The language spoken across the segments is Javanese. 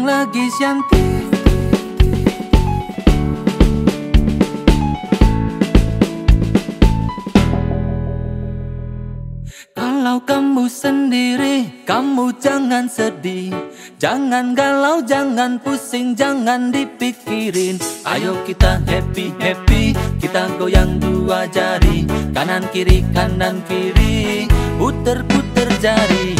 yang lagi cantik. Kalau kamu sendiri, kamu jangan sedih. Jangan galau, jangan pusing, jangan dipikirin. Ayo kita happy-happy, kita goyang dua jari. Kanan kiri, kanan kiri, puter-puter jari.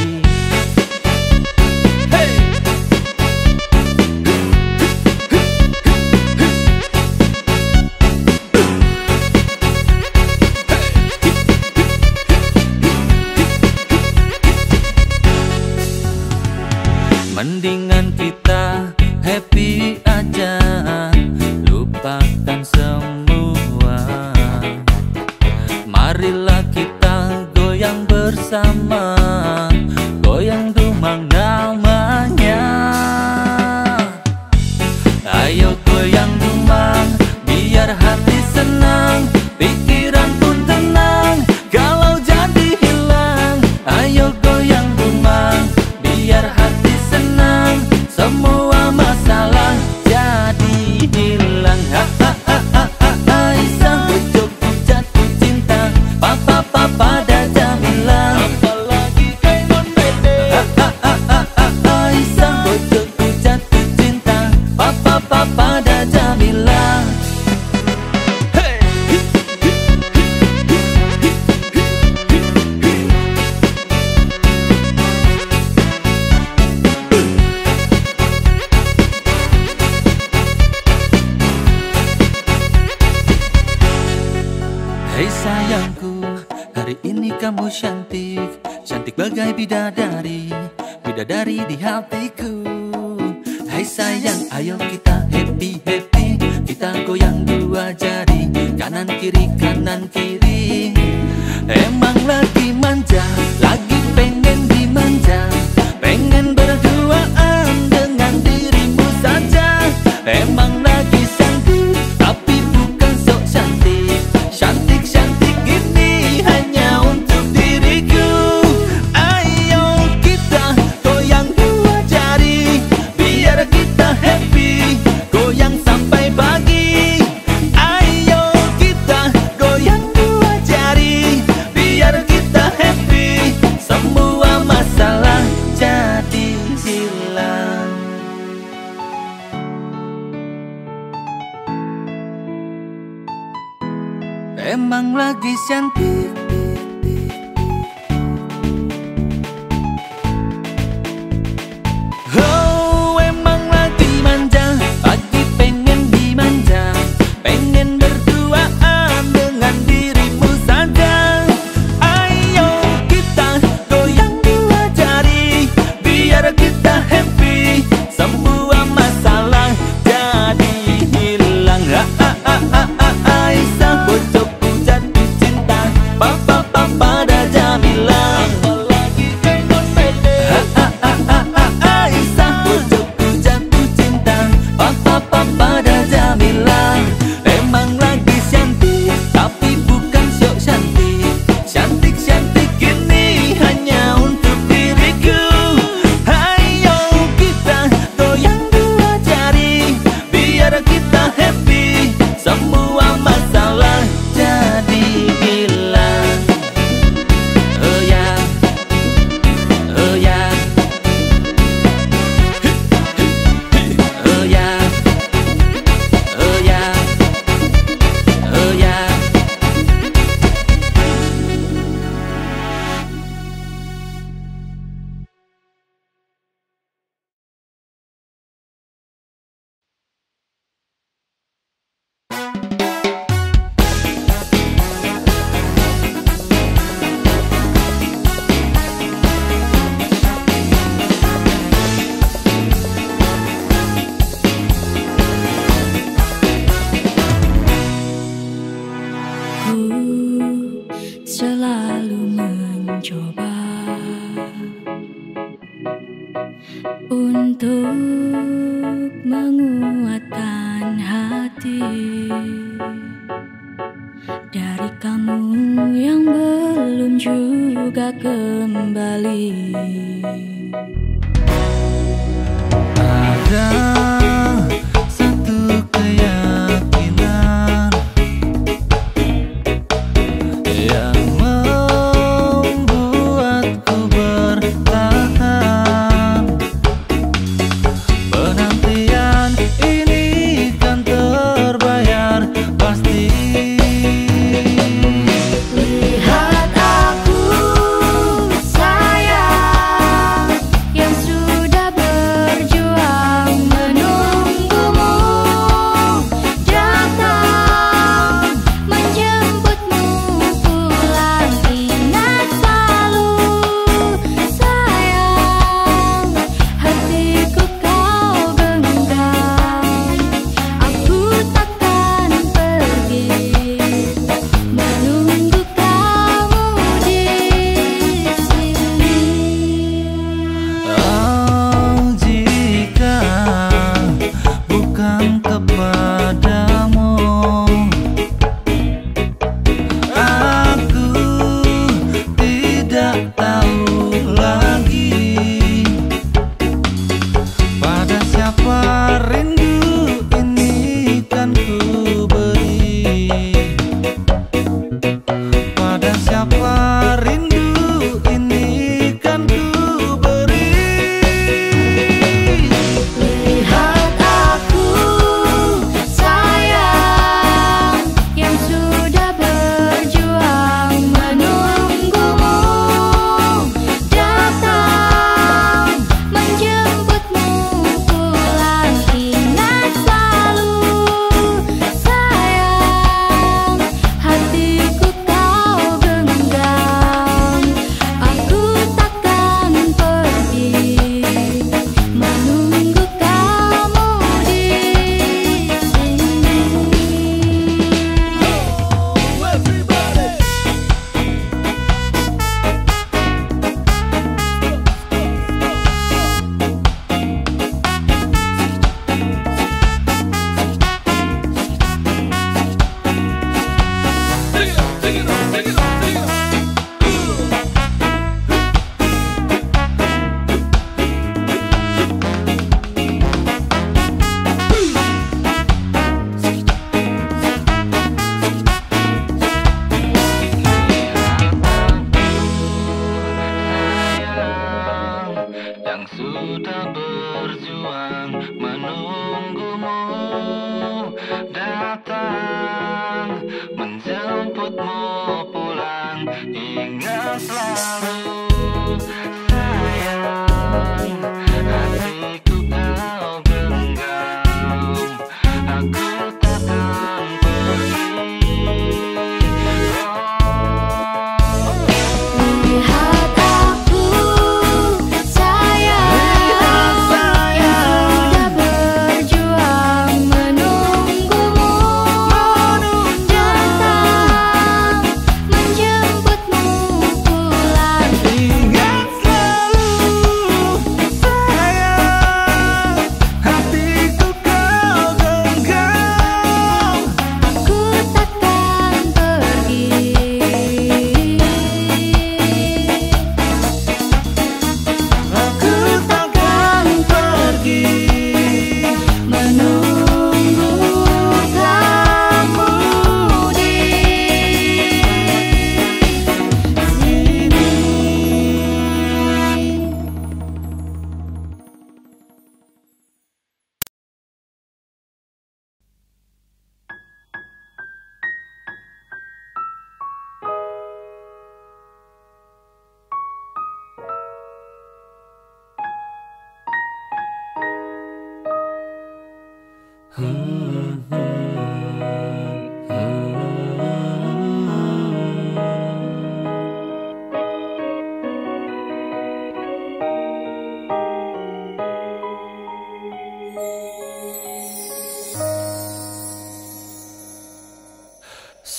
Mendingan kita happy aja. Lupakan semua. Marilah kita goyang bersama.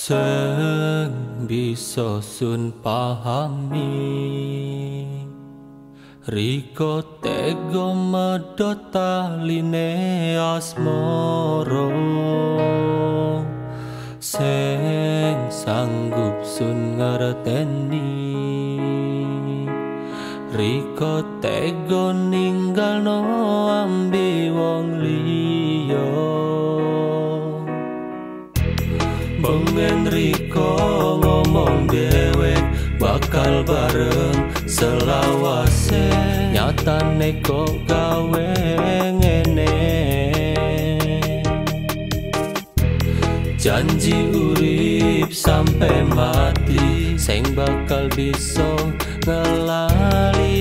sing bisa sun pahami. Riko tego medota line asmoro sing sanggup sun ngerteni riko tego ninggal no ambil iso ngomong dewek bakal bareng selawase. Nyatane kok gawe ngene. Janji urip sampai mati sing bakal bisa ngelali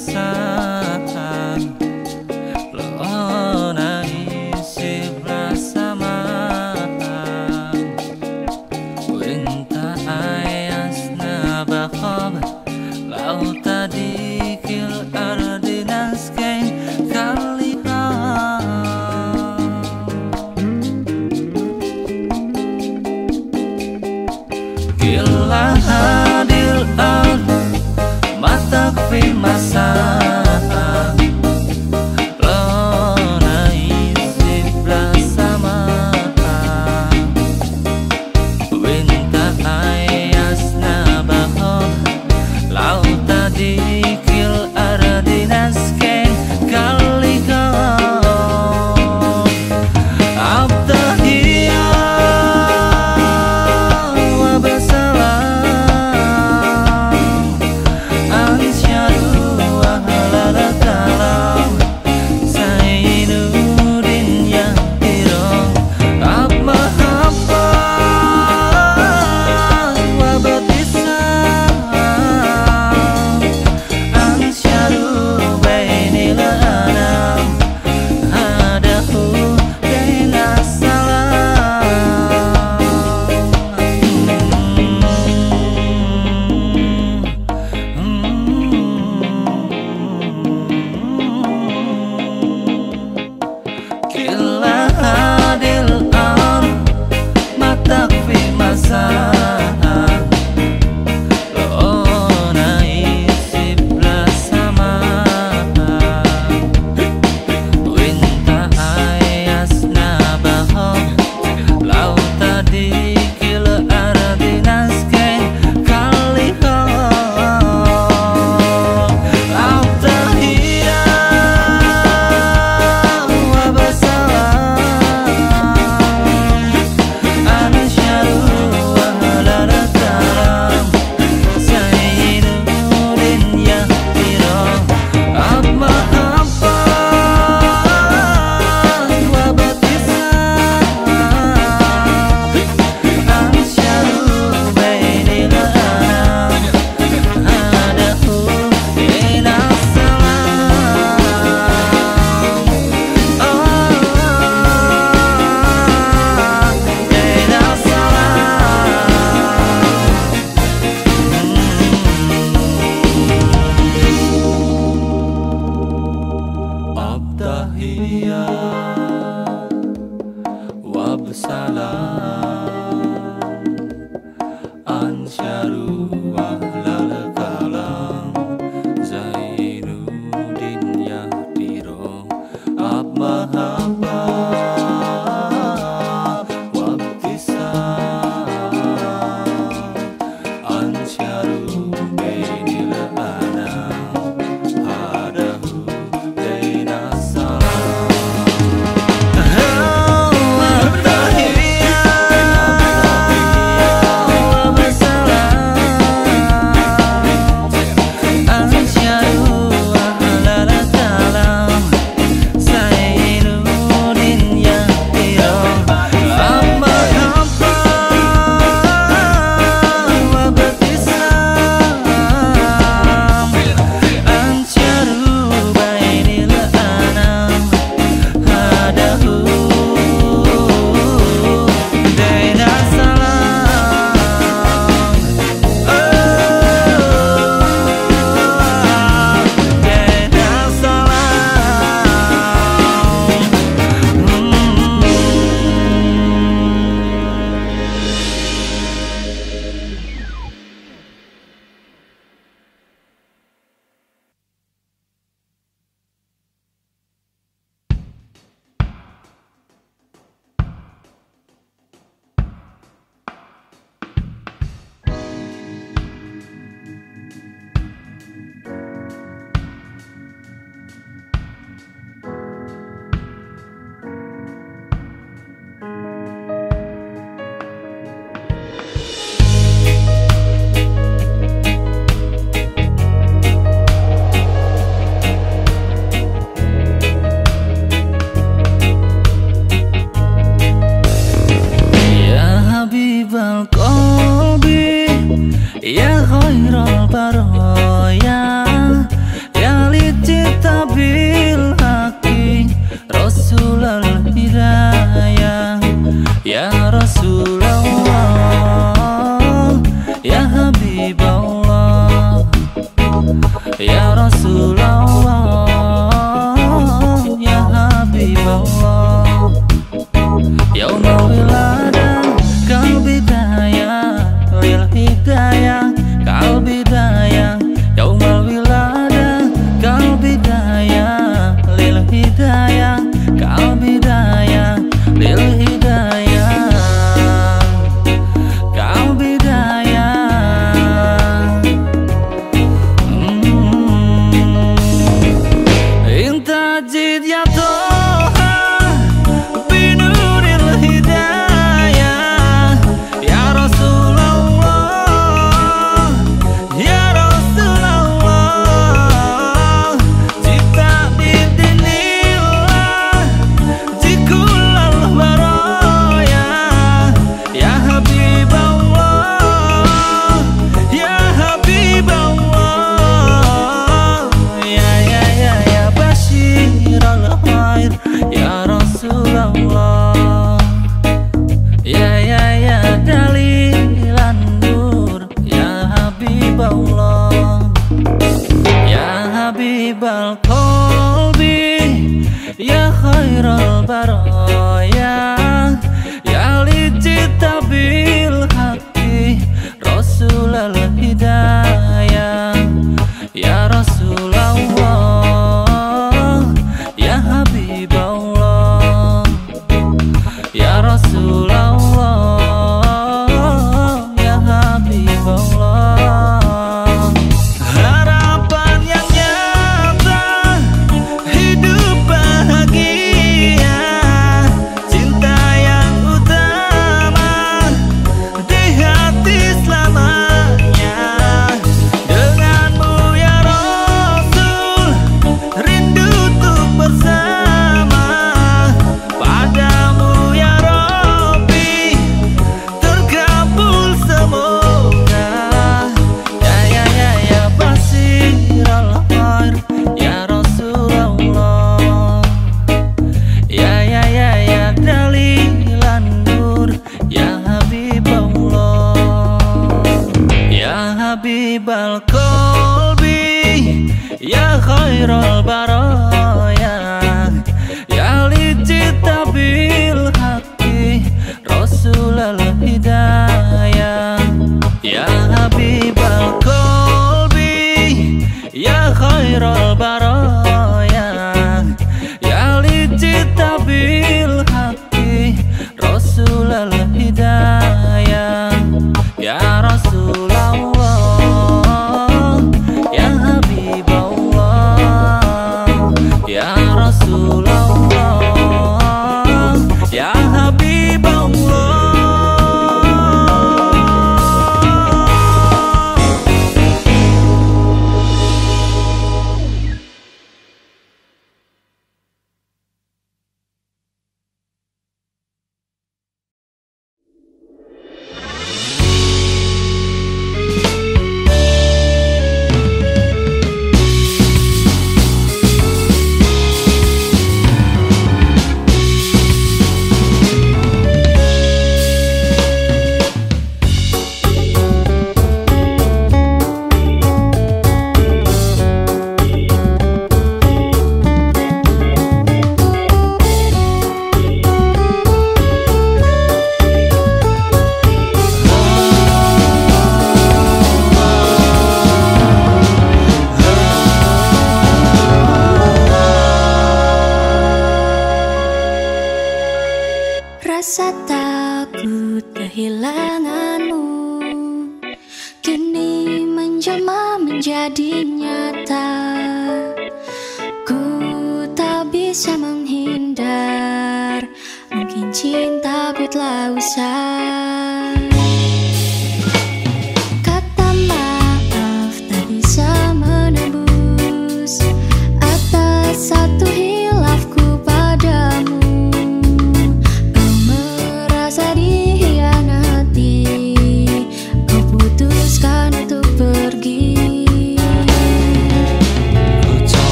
passar.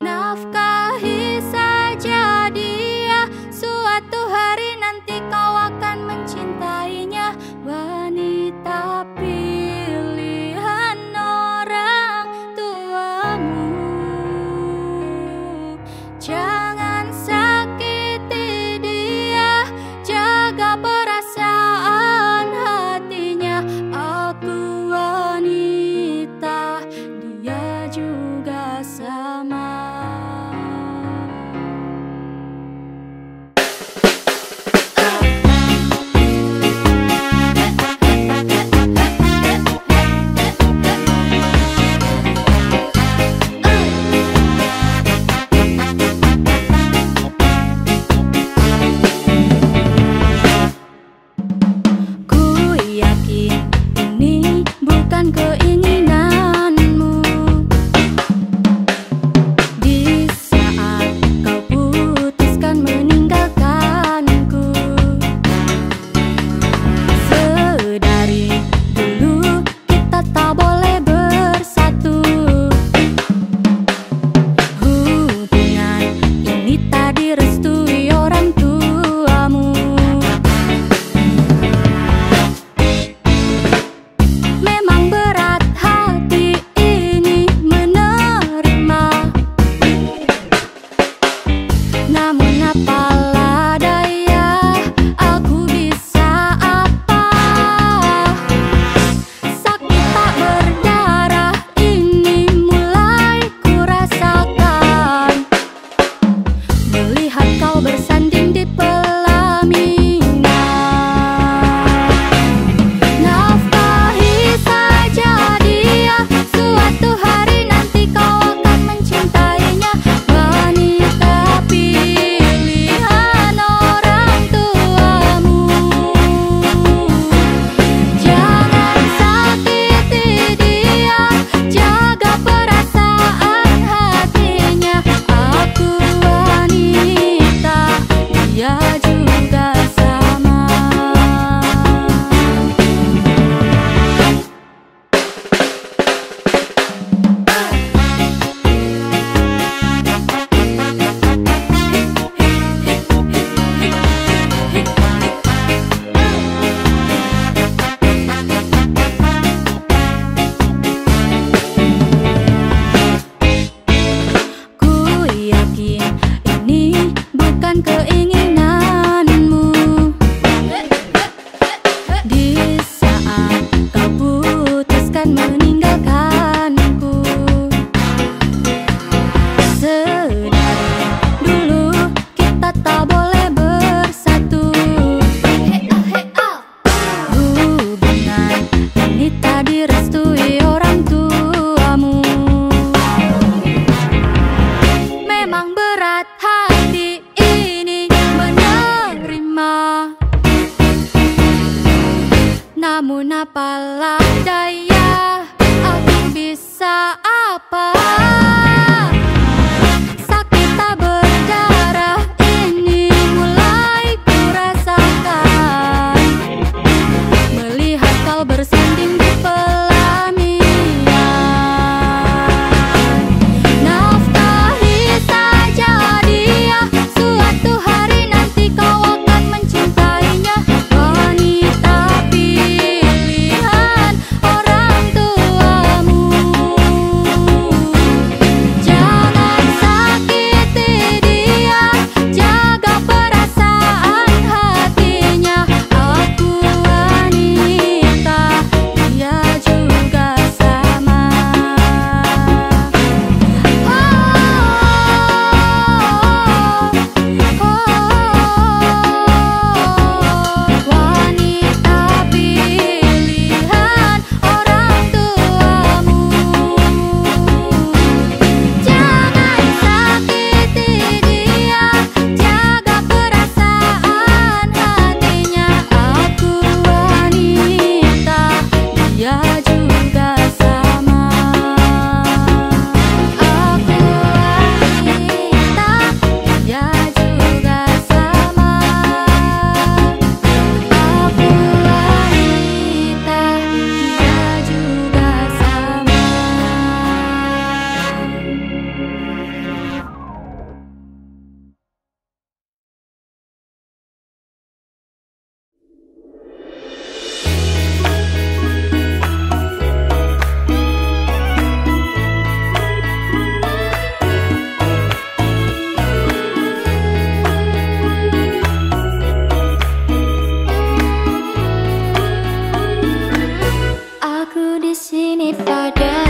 Nafkah if I die.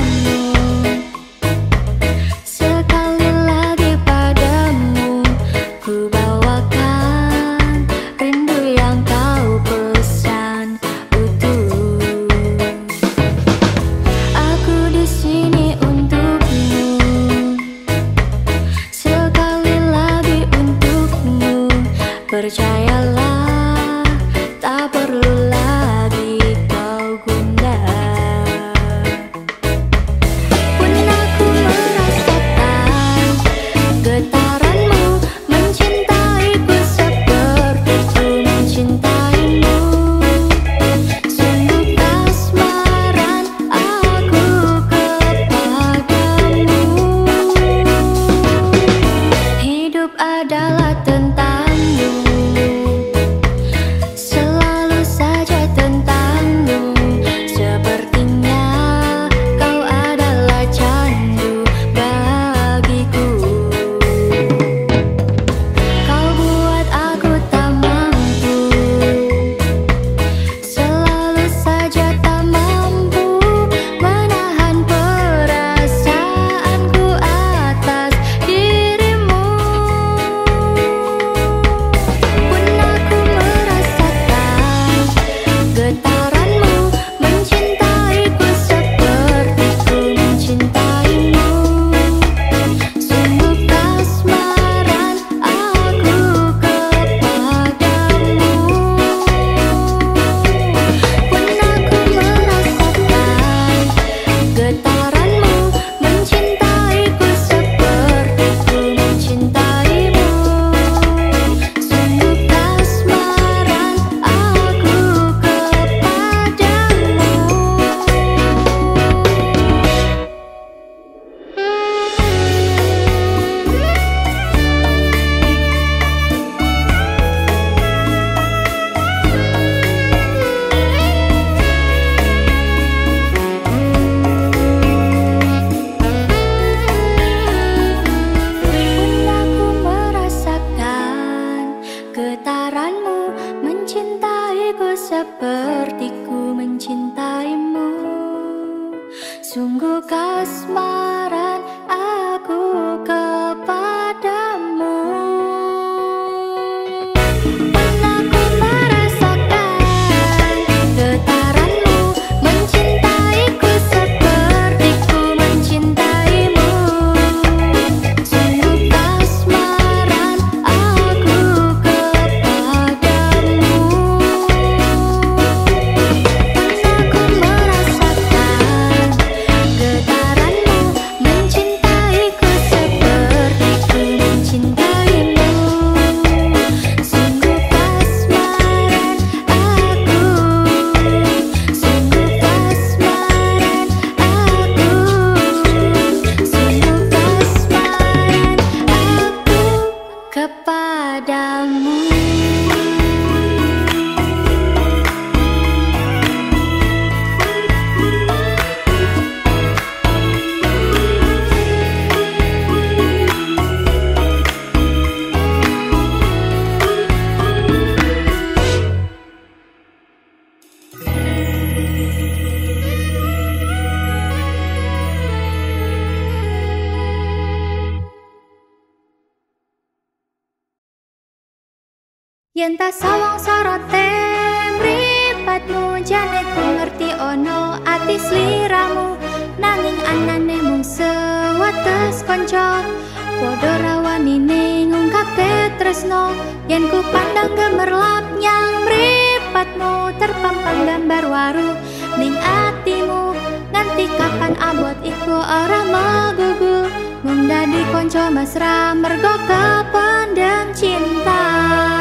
Mesra mergo kependem cinta